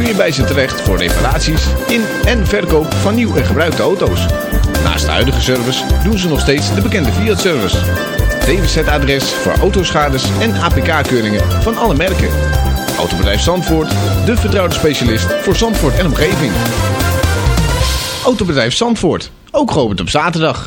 kun je bij ze terecht voor reparaties in en verkoop van nieuw en gebruikte auto's. Naast de huidige service doen ze nog steeds de bekende Fiat-service. Tevens het adres voor autoschades en APK-keuringen van alle merken. Autobedrijf Zandvoort, de vertrouwde specialist voor Zandvoort en omgeving. Autobedrijf Zandvoort, ook geopend op zaterdag.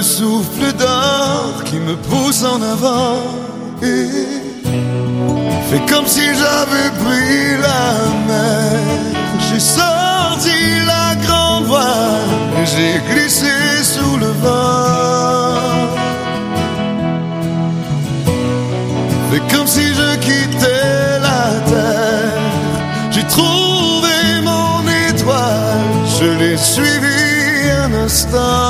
le souffle d'or qui me pousse en avant et fait comme si j'avais pris la mer. J'ai sorti la grande voile et j'ai glissé sous le vent. Fait comme si je quittais la terre. J'ai trouvé mon étoile, je l'ai suivie un instant.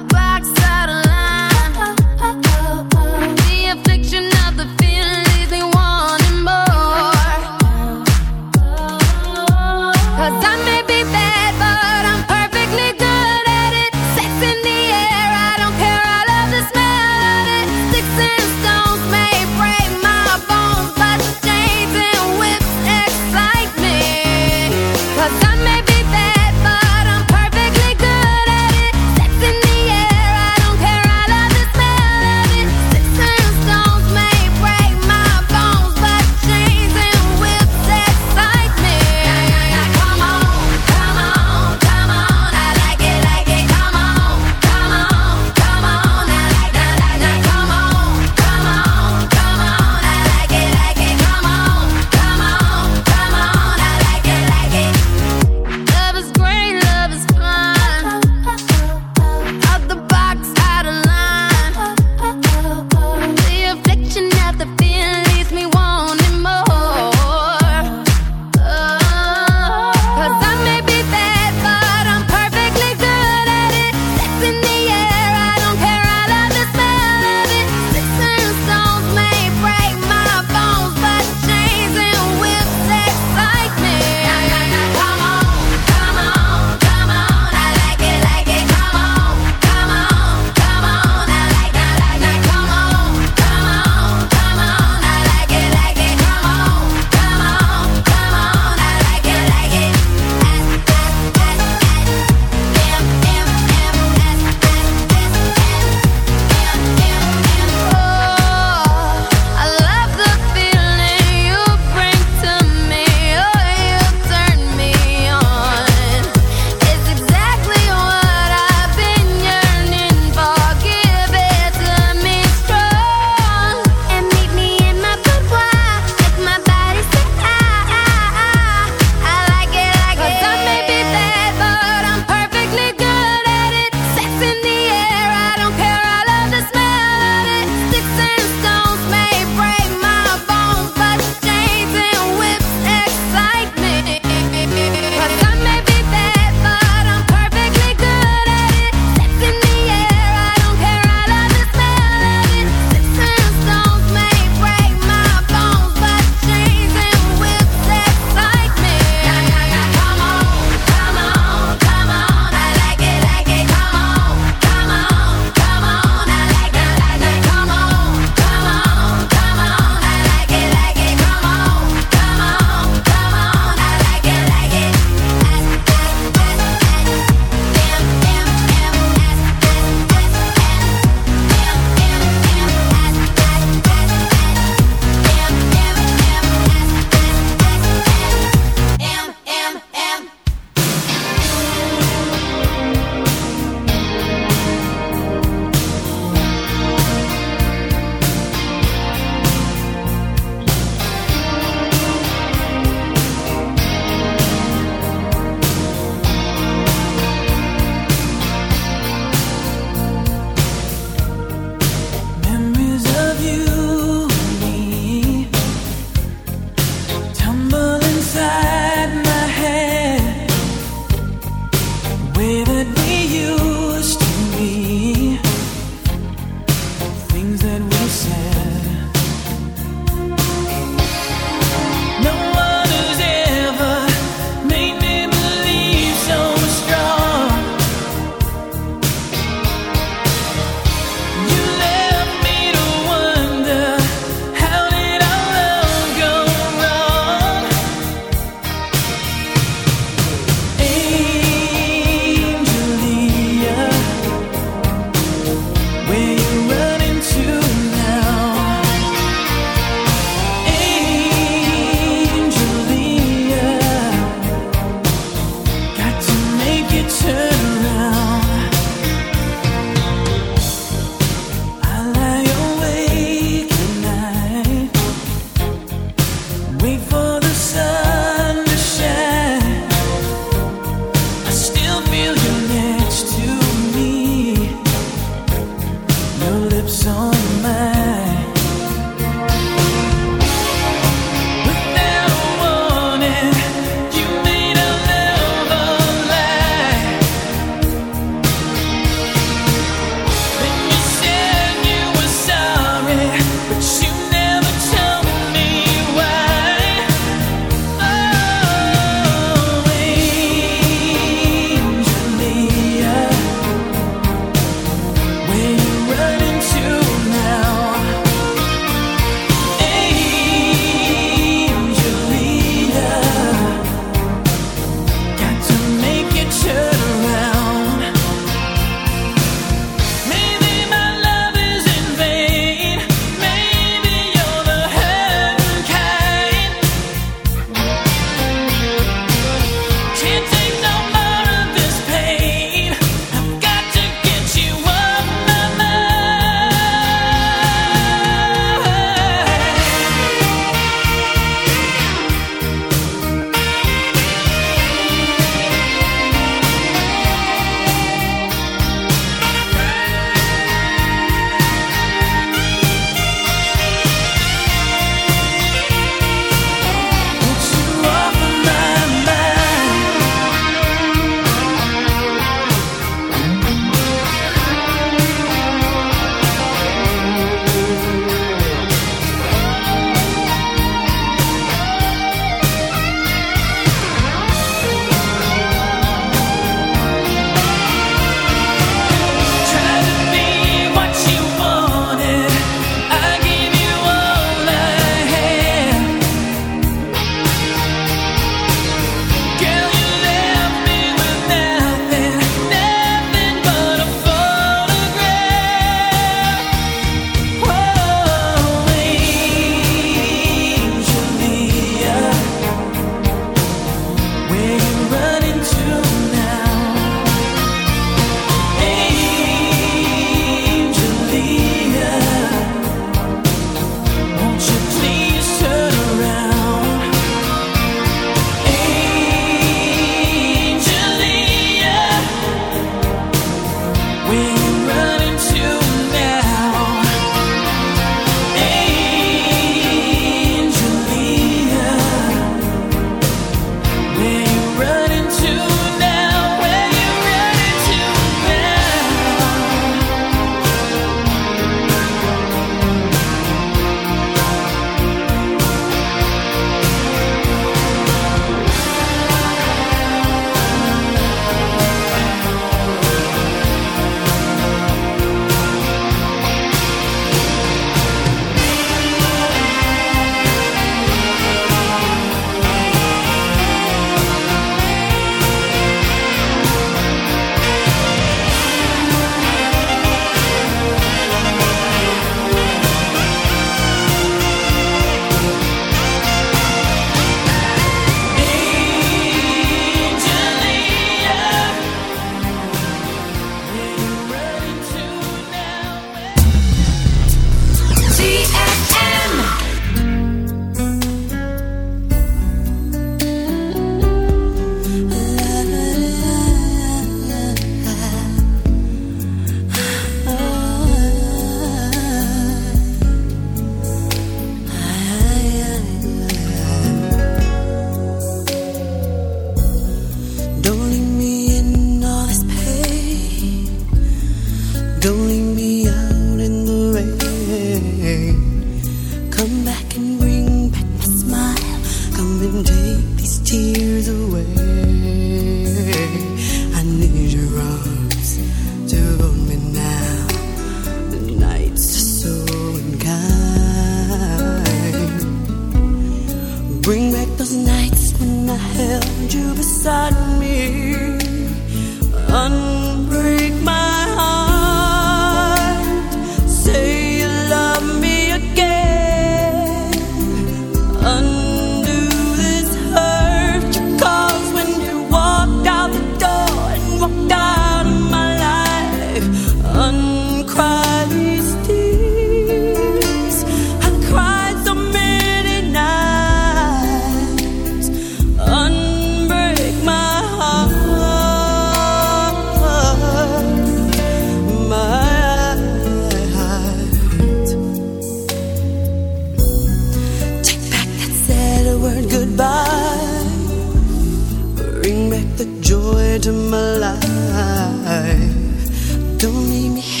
Don't leave me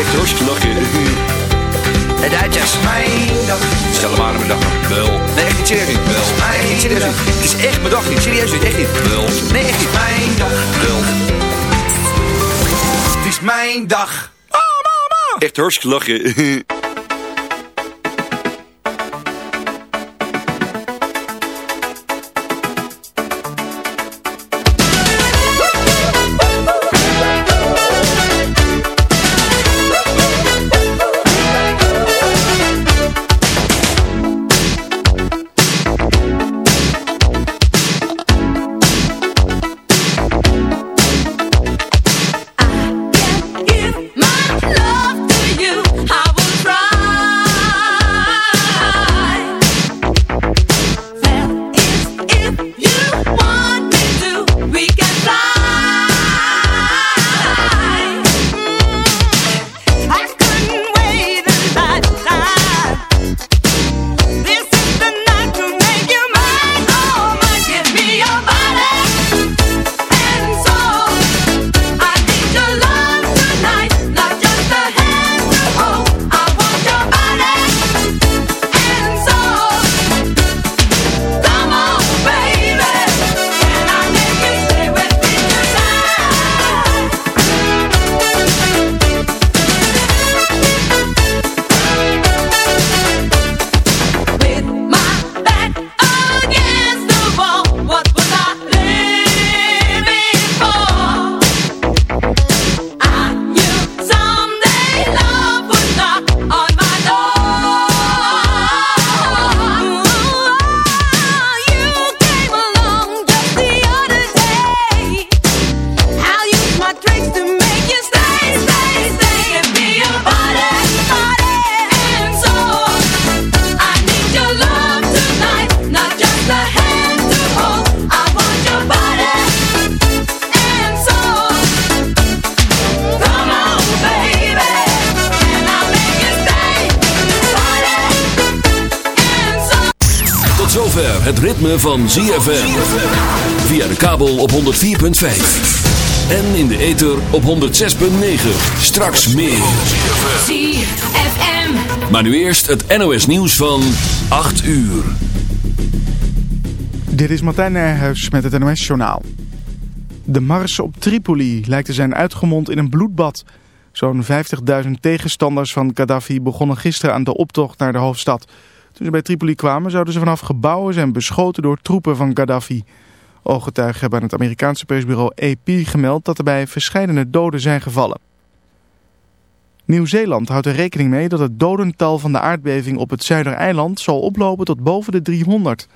Echt hartstikke lachen. De Duitsers. Mijn dag. Stel hem aan mijn dag. Wel. Nee, echt niet serieus. Wel. Nee, niet serieus. Het is echt mijn dag niet. Serieus niet. Echt niet. Wel. Nee, echt niet. Mijn dag. Wel. Het is mijn dag. Echt hartstikke lachen. zover het ritme van ZFM. Via de kabel op 104.5. En in de ether op 106.9. Straks meer. ZFM. Maar nu eerst het NOS nieuws van 8 uur. Dit is Martijn Nijhuis met het NOS-journaal. De mars op Tripoli lijkt te zijn uitgemond in een bloedbad. Zo'n 50.000 tegenstanders van Gaddafi begonnen gisteren aan de optocht naar de hoofdstad. Toen ze bij Tripoli kwamen zouden ze vanaf gebouwen zijn beschoten door troepen van Gaddafi. Ooggetuigen hebben aan het Amerikaanse persbureau AP gemeld dat er bij verschillende doden zijn gevallen. Nieuw-Zeeland houdt er rekening mee dat het dodental van de aardbeving op het Zuidereiland zal oplopen tot boven de 300.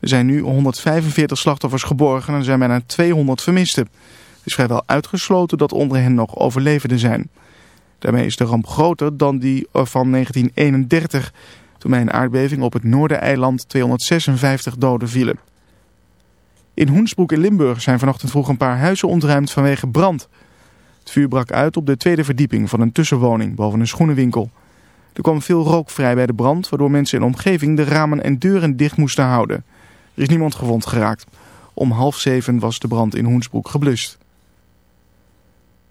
Er zijn nu 145 slachtoffers geborgen en er zijn bijna 200 vermisten. Het is vrijwel uitgesloten dat onder hen nog overlevenden zijn. Daarmee is de ramp groter dan die van 1931, toen bij een aardbeving op het Noordereiland 256 doden vielen. In Hoensbroek in Limburg zijn vanochtend vroeg een paar huizen ontruimd vanwege brand. Het vuur brak uit op de tweede verdieping van een tussenwoning boven een schoenenwinkel. Er kwam veel rook vrij bij de brand, waardoor mensen in de omgeving de ramen en deuren dicht moesten houden. Er is niemand gewond geraakt. Om half zeven was de brand in Hoensbroek geblust.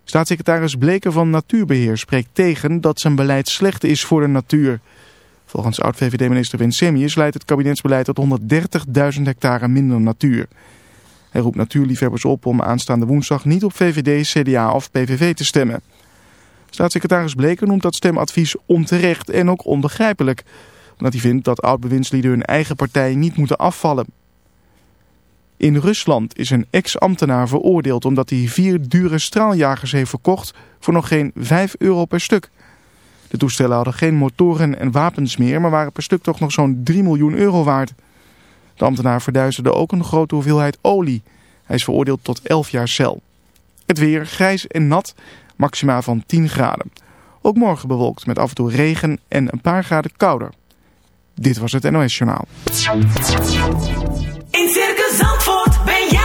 Staatssecretaris Bleker van Natuurbeheer spreekt tegen dat zijn beleid slecht is voor de natuur. Volgens oud-VVD-minister Winsemius leidt het kabinetsbeleid tot 130.000 hectare minder natuur. Hij roept natuurliefhebbers op om aanstaande woensdag niet op VVD, CDA of PVV te stemmen. Staatssecretaris Bleker noemt dat stemadvies onterecht en ook onbegrijpelijk. Omdat hij vindt dat oud-bewindslieden hun eigen partij niet moeten afvallen. In Rusland is een ex-ambtenaar veroordeeld omdat hij vier dure straaljagers heeft verkocht voor nog geen 5 euro per stuk. De toestellen hadden geen motoren en wapens meer, maar waren per stuk toch nog zo'n 3 miljoen euro waard. De ambtenaar verduisterde ook een grote hoeveelheid olie. Hij is veroordeeld tot 11 jaar cel. Het weer grijs en nat. Maxima van 10 graden. Ook morgen bewolkt met af en toe regen en een paar graden kouder. Dit was het NOS Journaal. In Circus Zandvoort ben jij.